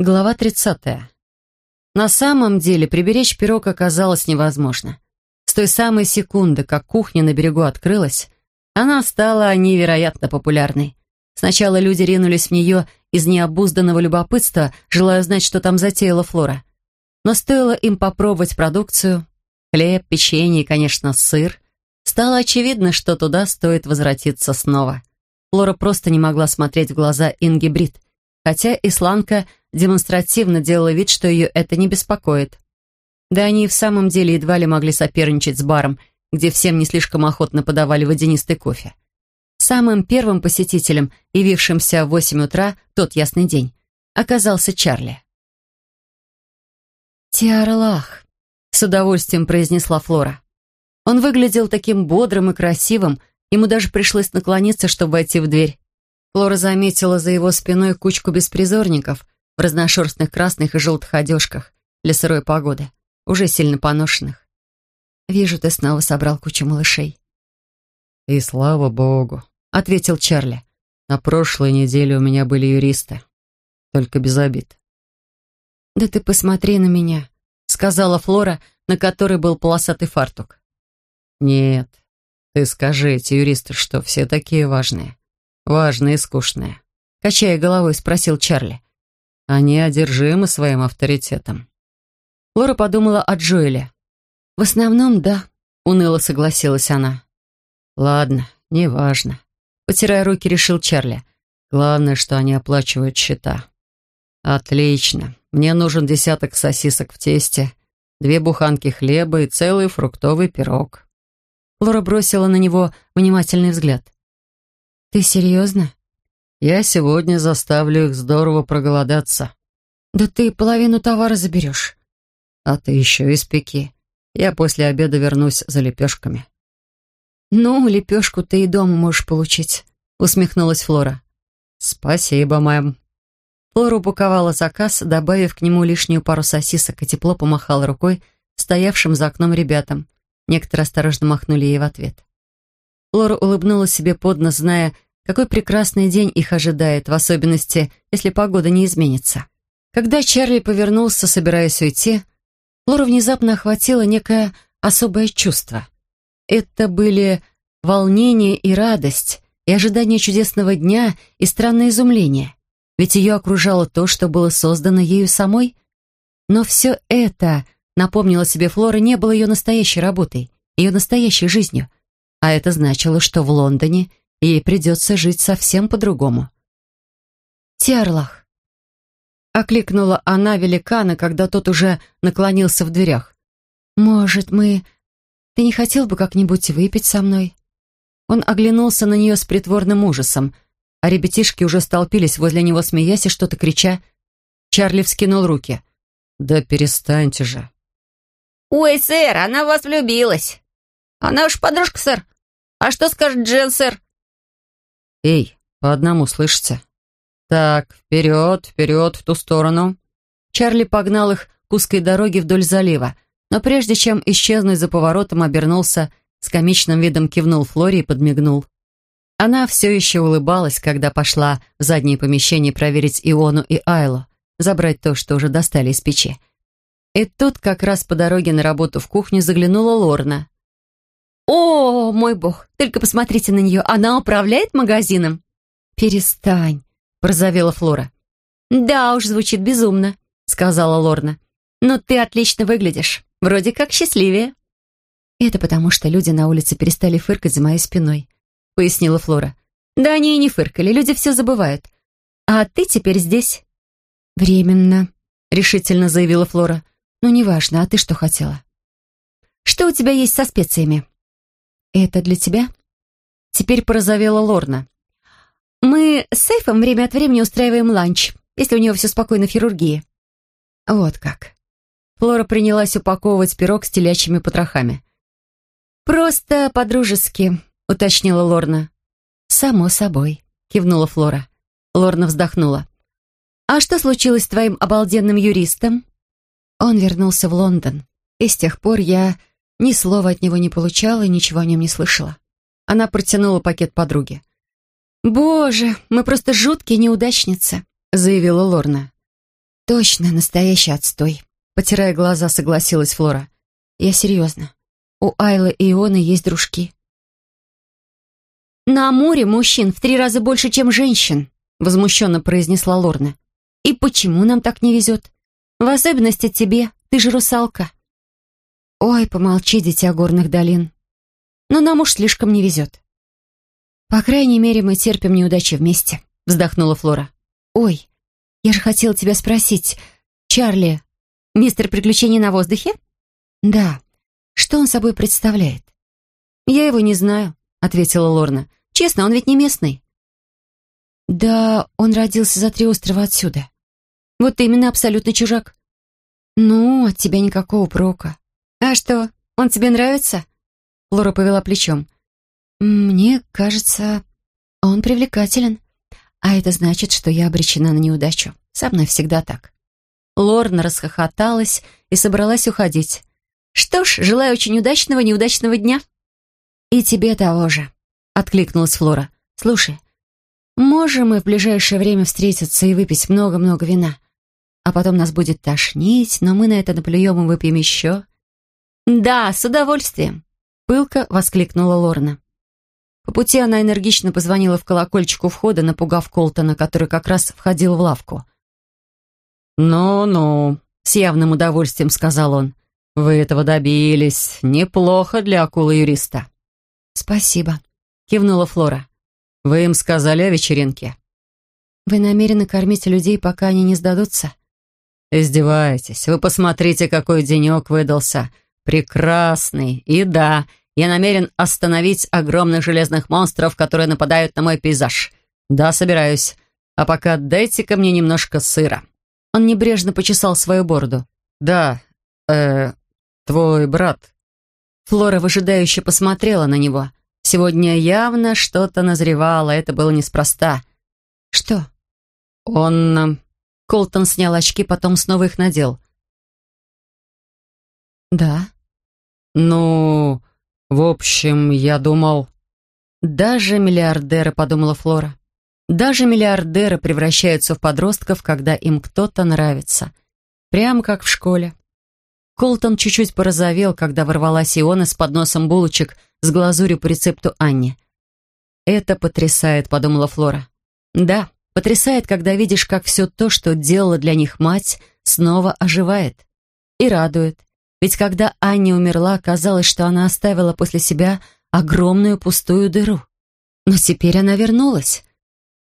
Глава 30. На самом деле приберечь пирог оказалось невозможно. С той самой секунды, как кухня на берегу открылась, она стала невероятно популярной. Сначала люди ринулись в нее из необузданного любопытства, желая узнать, что там затеяла Флора. Но стоило им попробовать продукцию, хлеб, печенье и, конечно, сыр, стало очевидно, что туда стоит возвратиться снова. Флора просто не могла смотреть в глаза Инги Брит, хотя Исланка демонстративно делала вид, что ее это не беспокоит. Да они и в самом деле едва ли могли соперничать с баром, где всем не слишком охотно подавали водянистый кофе. Самым первым посетителем, явившимся в восемь утра, тот ясный день, оказался Чарли. «Тиарлах», — с удовольствием произнесла Флора. Он выглядел таким бодрым и красивым, ему даже пришлось наклониться, чтобы войти в дверь. Флора заметила за его спиной кучку беспризорников в разношерстных красных и желтых одежках для сырой погоды, уже сильно поношенных. «Вижу, ты снова собрал кучу малышей». «И слава богу», — ответил Чарли. «На прошлой неделе у меня были юристы. Только без обид». «Да ты посмотри на меня», — сказала Флора, на которой был полосатый фартук. «Нет, ты скажи, эти юристы что, все такие важные? Важные и скучные?» Качая головой, спросил Чарли. Они одержимы своим авторитетом. Лора подумала о Джоэле. «В основном, да», — уныло согласилась она. «Ладно, неважно», — потирая руки, решил Чарли. «Главное, что они оплачивают счета». «Отлично. Мне нужен десяток сосисок в тесте, две буханки хлеба и целый фруктовый пирог». Лора бросила на него внимательный взгляд. «Ты серьезно?» «Я сегодня заставлю их здорово проголодаться». «Да ты половину товара заберешь». «А ты еще испеки. Я после обеда вернусь за лепешками». «Ну, лепешку ты и дома можешь получить», — усмехнулась Флора. «Спасибо, мэм». Флора упаковала заказ, добавив к нему лишнюю пару сосисок и тепло помахала рукой стоявшим за окном ребятам. Некоторые осторожно махнули ей в ответ. Флора улыбнулась себе под нос, зная, какой прекрасный день их ожидает, в особенности, если погода не изменится. Когда Чарли повернулся, собираясь уйти, Флору внезапно охватило некое особое чувство. Это были волнение и радость, и ожидание чудесного дня, и странное изумление. Ведь ее окружало то, что было создано ею самой. Но все это, напомнила себе Флора, не было ее настоящей работой, ее настоящей жизнью. А это значило, что в Лондоне ей придется жить совсем по-другому. «Тиарлах!» — окликнула она великана, когда тот уже наклонился в дверях. «Может, мы... Ты не хотел бы как-нибудь выпить со мной?» Он оглянулся на нее с притворным ужасом, а ребятишки уже столпились возле него, смеясь и что-то крича. Чарли вскинул руки. «Да перестаньте же!» «Ой, сэр, она в вас влюбилась!» «Она уж подружка, сэр! А что скажет Джен, сэр?» «Эй, по одному, слышите?» «Так, вперед, вперед, в ту сторону». Чарли погнал их к узкой дороге вдоль залива, но прежде чем исчезнуть за поворотом, обернулся, с комичным видом кивнул Флоре и подмигнул. Она все еще улыбалась, когда пошла в заднее помещение проверить Иону и Айлу, забрать то, что уже достали из печи. И тут как раз по дороге на работу в кухню заглянула Лорна. «О, мой бог, только посмотрите на нее, она управляет магазином!» «Перестань!» — прозовела Флора. «Да уж, звучит безумно», — сказала Лорна. «Но ты отлично выглядишь, вроде как счастливее». «Это потому, что люди на улице перестали фыркать за моей спиной», — пояснила Флора. «Да они и не фыркали, люди все забывают. А ты теперь здесь». «Временно», — решительно заявила Флора. «Ну, неважно, а ты что хотела?» «Что у тебя есть со специями?» «Это для тебя?» Теперь порозовела Лорна. «Мы с Сейфом время от времени устраиваем ланч, если у него все спокойно в хирургии». «Вот как». Флора принялась упаковывать пирог с телячьими потрохами. «Просто по-дружески», — уточнила Лорна. «Само собой», — кивнула Флора. Лорна вздохнула. «А что случилось с твоим обалденным юристом?» Он вернулся в Лондон, и с тех пор я ни слова от него не получала и ничего о нем не слышала. Она протянула пакет подруге. «Боже, мы просто жуткие неудачницы», — заявила Лорна. «Точно, настоящий отстой», — потирая глаза, согласилась Флора. «Я серьезно. У Айлы и Ионы есть дружки». «На море мужчин в три раза больше, чем женщин», — возмущенно произнесла Лорна. «И почему нам так не везет? В особенности тебе, ты же русалка». «Ой, помолчи, дитя горных долин. Но нам уж слишком не везет». «По крайней мере, мы терпим неудачи вместе», — вздохнула Флора. «Ой, я же хотела тебя спросить, Чарли, мистер приключений на воздухе?» «Да. Что он собой представляет?» «Я его не знаю», — ответила Лорна. Честно, он ведь не местный». «Да, он родился за три острова отсюда». «Вот именно, абсолютно чужак». «Ну, от тебя никакого прока». «А что, он тебе нравится?» Лора повела плечом. «Мне кажется, он привлекателен. А это значит, что я обречена на неудачу. Со мной всегда так». Лорна расхохоталась и собралась уходить. «Что ж, желаю очень удачного неудачного дня». «И тебе того же», откликнулась Флора. «Слушай, можем мы в ближайшее время встретиться и выпить много-много вина, а потом нас будет тошнить, но мы на это наплюем и выпьем еще?» «Да, с удовольствием», — пылко воскликнула Лорна. По пути она энергично позвонила в колокольчик у входа, напугав Колтона, который как раз входил в лавку. «Ну-ну», — с явным удовольствием сказал он, — «вы этого добились. Неплохо для акулы-юриста». «Спасибо», кивнула Флора. «Вы им сказали о вечеринке?» «Вы намерены кормить людей, пока они не сдадутся?» «Издеваетесь. Вы посмотрите, какой денек выдался. Прекрасный. И да, я намерен остановить огромных железных монстров, которые нападают на мой пейзаж. Да, собираюсь. А пока дайте-ка мне немножко сыра». Он небрежно почесал свою бороду. «Да, э, твой брат». Флора выжидающе посмотрела на него. Сегодня явно что-то назревало, это было неспроста. «Что?» «Он...» э, Колтон снял очки, потом снова их надел. «Да?» «Ну, в общем, я думал...» «Даже миллиардеры», — подумала Флора. «Даже миллиардеры превращаются в подростков, когда им кто-то нравится. Прямо как в школе». Колтон чуть-чуть порозовел, когда ворвалась Иона с подносом булочек — с глазурью по рецепту Анни. «Это потрясает», — подумала Флора. «Да, потрясает, когда видишь, как все то, что делала для них мать, снова оживает. И радует. Ведь когда Анни умерла, казалось, что она оставила после себя огромную пустую дыру. Но теперь она вернулась.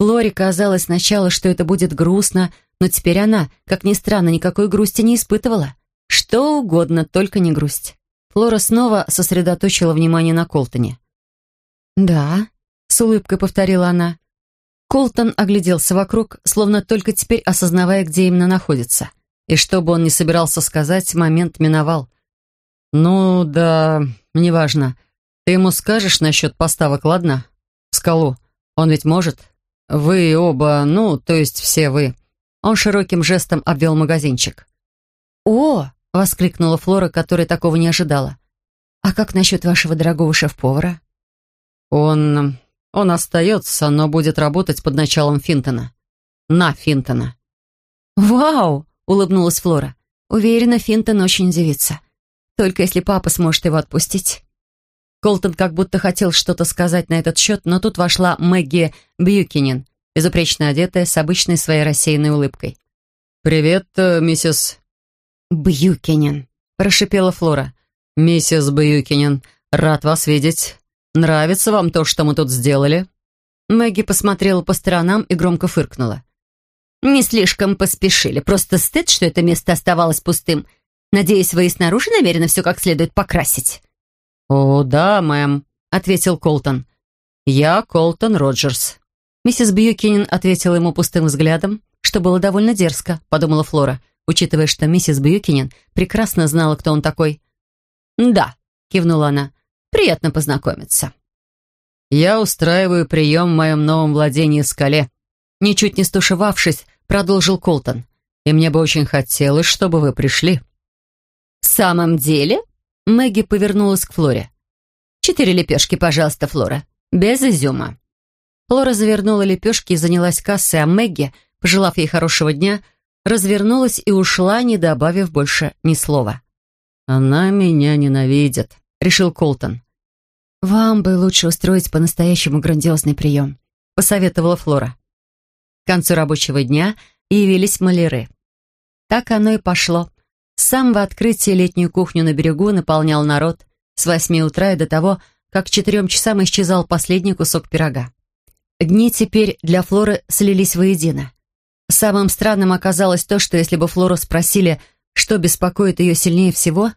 Флоре казалось сначала, что это будет грустно, но теперь она, как ни странно, никакой грусти не испытывала. Что угодно, только не грусть. Флора снова сосредоточила внимание на Колтоне. «Да», — с улыбкой повторила она. Колтон огляделся вокруг, словно только теперь осознавая, где именно находится. И что бы он ни собирался сказать, момент миновал. «Ну, да, неважно. Ты ему скажешь насчет поставок, ладно? В скалу. Он ведь может. Вы оба, ну, то есть все вы». Он широким жестом обвел магазинчик. «О!» — воскликнула Флора, которая такого не ожидала. «А как насчет вашего дорогого шеф-повара?» «Он... он остается, но будет работать под началом Финтона. На Финтона». «Вау!» — улыбнулась Флора. «Уверена, Финтон очень удивится. Только если папа сможет его отпустить». Колтон как будто хотел что-то сказать на этот счет, но тут вошла Мэгги Бьюкинин, безупречно одетая, с обычной своей рассеянной улыбкой. «Привет, э, миссис «Бьюкинен», — прошипела Флора. «Миссис Бьюкинен, рад вас видеть. Нравится вам то, что мы тут сделали?» Мэгги посмотрела по сторонам и громко фыркнула. «Не слишком поспешили. Просто стыд, что это место оставалось пустым. Надеюсь, вы и снаружи намерены все как следует покрасить». «О, да, мэм», — ответил Колтон. «Я Колтон Роджерс». Миссис Бьюкинен ответила ему пустым взглядом, что было довольно дерзко, подумала Флора учитывая, что миссис Бьюкинин прекрасно знала, кто он такой. «Да», — кивнула она, — «приятно познакомиться». «Я устраиваю прием в моем новом владении скале», ничуть не стушевавшись, продолжил Колтон. «И мне бы очень хотелось, чтобы вы пришли». «В самом деле?» Мэгги повернулась к Флоре. «Четыре лепешки, пожалуйста, Флора. Без изюма». Флора завернула лепешки и занялась кассой, а Мэгги, пожелав ей хорошего дня, развернулась и ушла, не добавив больше ни слова. «Она меня ненавидит», — решил Колтон. «Вам бы лучше устроить по-настоящему грандиозный прием», — посоветовала Флора. К концу рабочего дня явились маляры. Так оно и пошло. С самого открытия летнюю кухню на берегу наполнял народ с восьми утра и до того, как к четырем часам исчезал последний кусок пирога. Дни теперь для Флоры слились воедино. Самым странным оказалось то, что если бы Флору спросили, что беспокоит ее сильнее всего,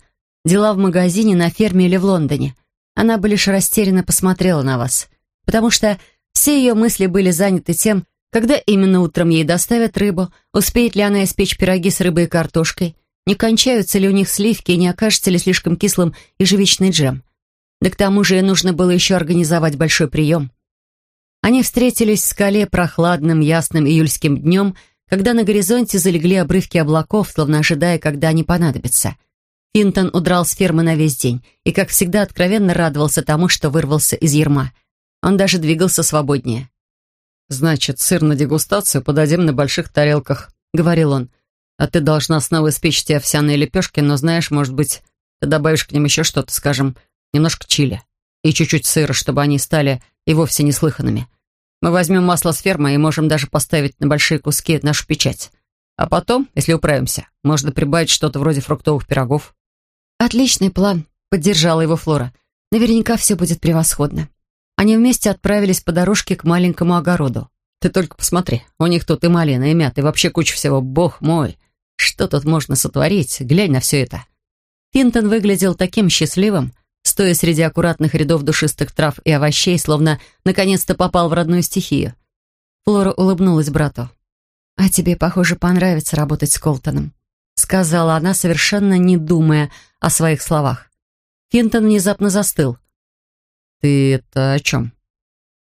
дела в магазине, на ферме или в Лондоне, она бы лишь растерянно посмотрела на вас, потому что все ее мысли были заняты тем, когда именно утром ей доставят рыбу, успеет ли она испечь пироги с рыбой и картошкой, не кончаются ли у них сливки и не окажется ли слишком кислым ежевичный джем. Да к тому же нужно было еще организовать большой прием. Они встретились в скале прохладным, ясным июльским днем, когда на горизонте залегли обрывки облаков, словно ожидая, когда они понадобятся. Финтон удрал с фермы на весь день и, как всегда, откровенно радовался тому, что вырвался из ерма. Он даже двигался свободнее. «Значит, сыр на дегустацию подадим на больших тарелках», — говорил он. «А ты должна снова испечь те овсяные лепешки, но, знаешь, может быть, ты добавишь к ним еще что-то, скажем, немножко чили и чуть-чуть сыра, чтобы они стали и вовсе неслыханными. Мы возьмем масло с фермы и можем даже поставить на большие куски нашу печать. А потом, если управимся, можно прибавить что-то вроде фруктовых пирогов». «Отличный план», — поддержала его Флора. «Наверняка все будет превосходно». Они вместе отправились по дорожке к маленькому огороду. «Ты только посмотри, у них тут и малина, и мята, и вообще куча всего. Бог мой! Что тут можно сотворить? Глянь на все это!» Финтон выглядел таким счастливым, стоя среди аккуратных рядов душистых трав и овощей, словно наконец-то попал в родную стихию. Флора улыбнулась брату. «А тебе, похоже, понравится работать с Колтоном», сказала она, совершенно не думая о своих словах. Финтон внезапно застыл. «Ты это о чем?»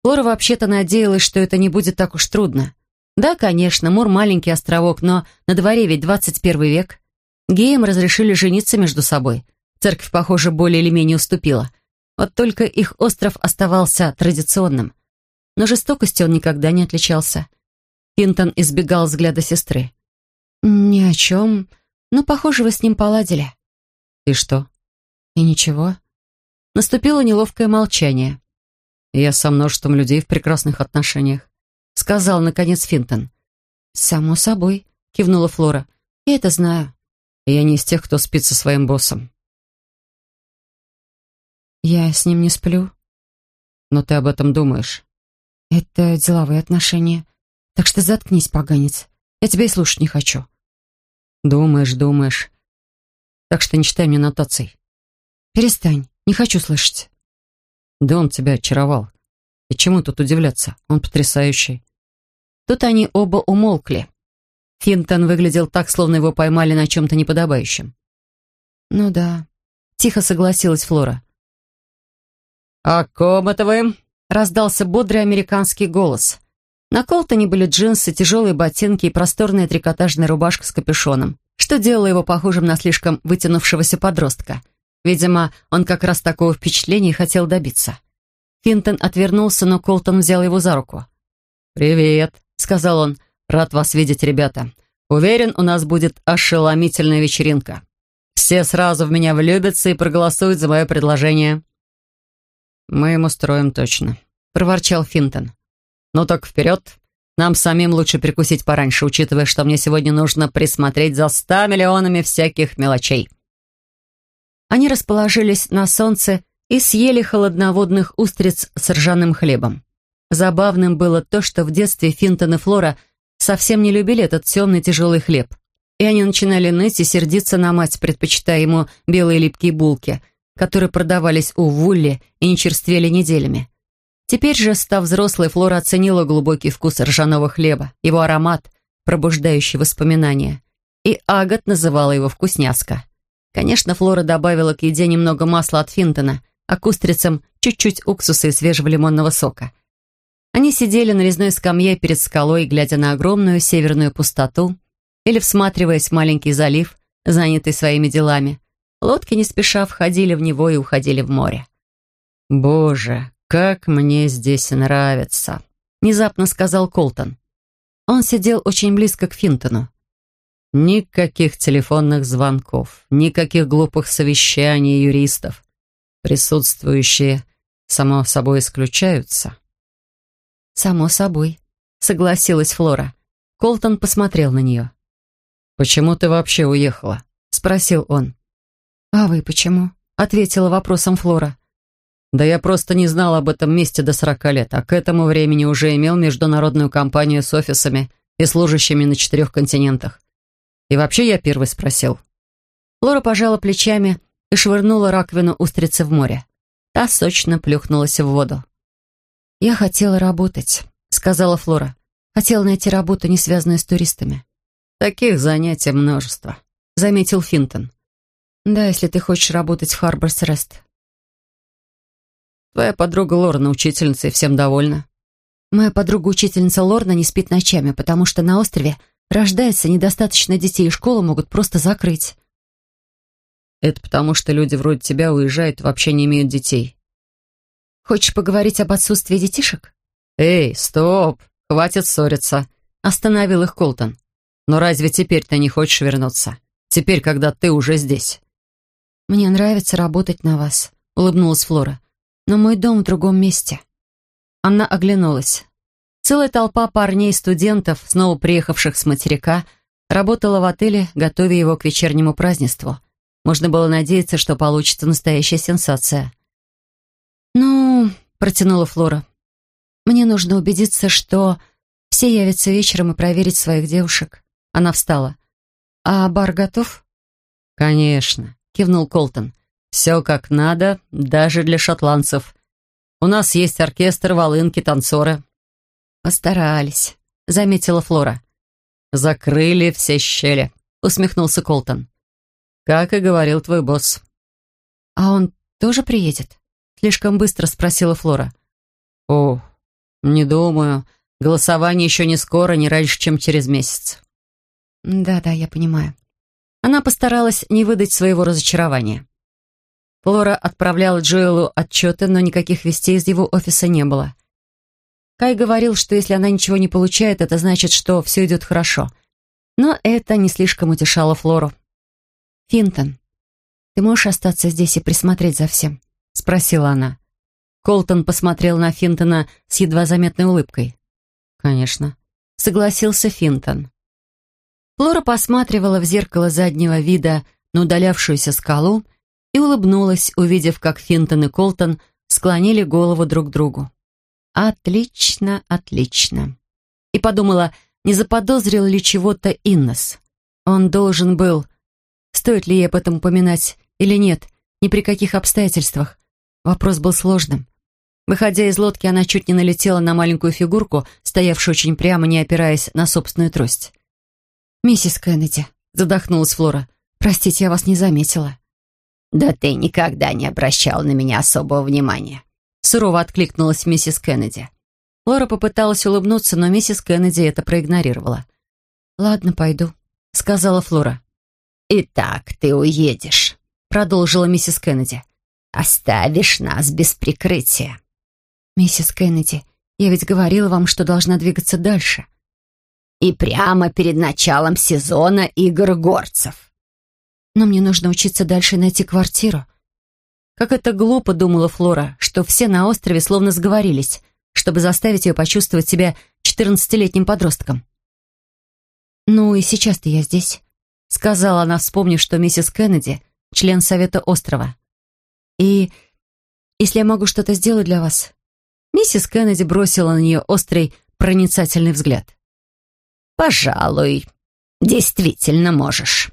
Флора вообще-то надеялась, что это не будет так уж трудно. Да, конечно, Мур маленький островок, но на дворе ведь 21 век. Геям разрешили жениться между собой. Церковь, похоже, более или менее уступила. Вот только их остров оставался традиционным. Но жестокостью он никогда не отличался. Финтон избегал взгляда сестры. «Ни о чем. Но, похоже, вы с ним поладили». «И что?» «И ничего. Наступило неловкое молчание. «Я со множеством людей в прекрасных отношениях», — сказал, наконец, Финтон. «Само собой», — кивнула Флора. «Я это знаю». «Я не из тех, кто спит со своим боссом». «Я с ним не сплю». «Но ты об этом думаешь». «Это деловые отношения. Так что заткнись, поганец. Я тебя и слушать не хочу». «Думаешь, думаешь. Так что не читай мне нотаций». «Перестань. Не хочу слышать». «Да он тебя очаровал. И чему тут удивляться? Он потрясающий». Тут они оба умолкли. Финтон выглядел так, словно его поймали на чем-то неподобающем. «Ну да», — тихо согласилась Флора. «О ком это вы?» — раздался бодрый американский голос. На Колтоне были джинсы, тяжелые ботинки и просторная трикотажная рубашка с капюшоном, что делало его похожим на слишком вытянувшегося подростка — Видимо, он как раз такого впечатления хотел добиться. Финтон отвернулся, но Колтон взял его за руку. «Привет», — сказал он. «Рад вас видеть, ребята. Уверен, у нас будет ошеломительная вечеринка. Все сразу в меня влюбятся и проголосуют за мое предложение». «Мы им устроим точно», — проворчал Финтон. «Ну так вперед. Нам самим лучше прикусить пораньше, учитывая, что мне сегодня нужно присмотреть за ста миллионами всяких мелочей». Они расположились на солнце и съели холодноводных устриц с ржаным хлебом. Забавным было то, что в детстве Финтон и Флора совсем не любили этот темный тяжелый хлеб. И они начинали ныть и сердиться на мать, предпочитая ему белые липкие булки, которые продавались у Вулли и не черствели неделями. Теперь же, став взрослой, Флора оценила глубокий вкус ржаного хлеба, его аромат, пробуждающий воспоминания. И Агат называла его «вкусняска». Конечно, Флора добавила к еде немного масла от Финтона, а к устрицам чуть-чуть уксуса и свежего лимонного сока. Они сидели на резной скамье перед скалой, глядя на огромную северную пустоту или всматриваясь в маленький залив, занятый своими делами. Лодки не спеша входили в него и уходили в море. «Боже, как мне здесь нравится!» — внезапно сказал Колтон. Он сидел очень близко к Финтону. Никаких телефонных звонков, никаких глупых совещаний юристов. Присутствующие, само собой, исключаются. «Само собой», — согласилась Флора. Колтон посмотрел на нее. «Почему ты вообще уехала?» — спросил он. «А вы почему?» — ответила вопросом Флора. «Да я просто не знал об этом месте до сорока лет, а к этому времени уже имел международную компанию с офисами и служащими на четырех континентах. И вообще я первый спросил». Флора пожала плечами и швырнула раковину устрицы в море. Та сочно плюхнулась в воду. «Я хотела работать», — сказала Флора. «Хотела найти работу, не связанную с туристами». «Таких занятий множество», — заметил Финтон. «Да, если ты хочешь работать в Харборс Рест». «Твоя подруга Лорна учительница и всем довольна». «Моя подруга-учительница Лорна не спит ночами, потому что на острове рождается недостаточно детей, и школу могут просто закрыть». «Это потому, что люди вроде тебя уезжают вообще не имеют детей». Хочешь поговорить об отсутствии детишек? Эй, стоп, хватит ссориться. Остановил их Колтон. Но разве теперь ты не хочешь вернуться? Теперь, когда ты уже здесь. Мне нравится работать на вас, улыбнулась Флора. Но мой дом в другом месте. Она оглянулась. Целая толпа парней и студентов, снова приехавших с материка, работала в отеле, готовя его к вечернему празднеству. Можно было надеяться, что получится настоящая сенсация. «Ну...» — протянула Флора. «Мне нужно убедиться, что все явятся вечером и проверить своих девушек». Она встала. «А бар готов?» «Конечно», — кивнул Колтон. «Все как надо, даже для шотландцев. У нас есть оркестр, волынки, танцоры». «Постарались», — заметила Флора. «Закрыли все щели», — усмехнулся Колтон. «Как и говорил твой босс». «А он тоже приедет?» Слишком быстро спросила Флора. «О, не думаю. Голосование еще не скоро, не раньше, чем через месяц». «Да-да, я понимаю». Она постаралась не выдать своего разочарования. Флора отправляла Джоэлу отчеты, но никаких вестей из его офиса не было. Кай говорил, что если она ничего не получает, это значит, что все идет хорошо. Но это не слишком утешало Флору. «Финтон, ты можешь остаться здесь и присмотреть за всем?» — спросила она. Колтон посмотрел на Финтона с едва заметной улыбкой. «Конечно», — согласился Финтон. Флора посматривала в зеркало заднего вида на удалявшуюся скалу и улыбнулась, увидев, как Финтон и Колтон склонили голову друг к другу. «Отлично, отлично». И подумала, не заподозрил ли чего-то Иннес. Он должен был... Стоит ли ей об этом упоминать или нет, ни при каких обстоятельствах. Вопрос был сложным. Выходя из лодки, она чуть не налетела на маленькую фигурку, стоявшую очень прямо, не опираясь на собственную трость. «Миссис Кеннеди», — задохнулась Флора, — «простите, я вас не заметила». «Да ты никогда не обращал на меня особого внимания», — сурово откликнулась миссис Кеннеди. Флора попыталась улыбнуться, но миссис Кеннеди это проигнорировала. «Ладно, пойду», — сказала Флора. «Итак, ты уедешь», — продолжила миссис Кеннеди. Оставишь нас без прикрытия. Миссис Кеннеди, я ведь говорила вам, что должна двигаться дальше. И прямо перед началом сезона игр горцев. Но мне нужно учиться дальше найти квартиру. Как это глупо, думала Флора, что все на острове словно сговорились, чтобы заставить ее почувствовать себя четырнадцатилетним подростком. «Ну и сейчас-то я здесь», — сказала она, вспомнив, что миссис Кеннеди — член Совета острова. И если я могу что-то сделать для вас...» Миссис Кеннеди бросила на нее острый, проницательный взгляд. «Пожалуй, действительно можешь».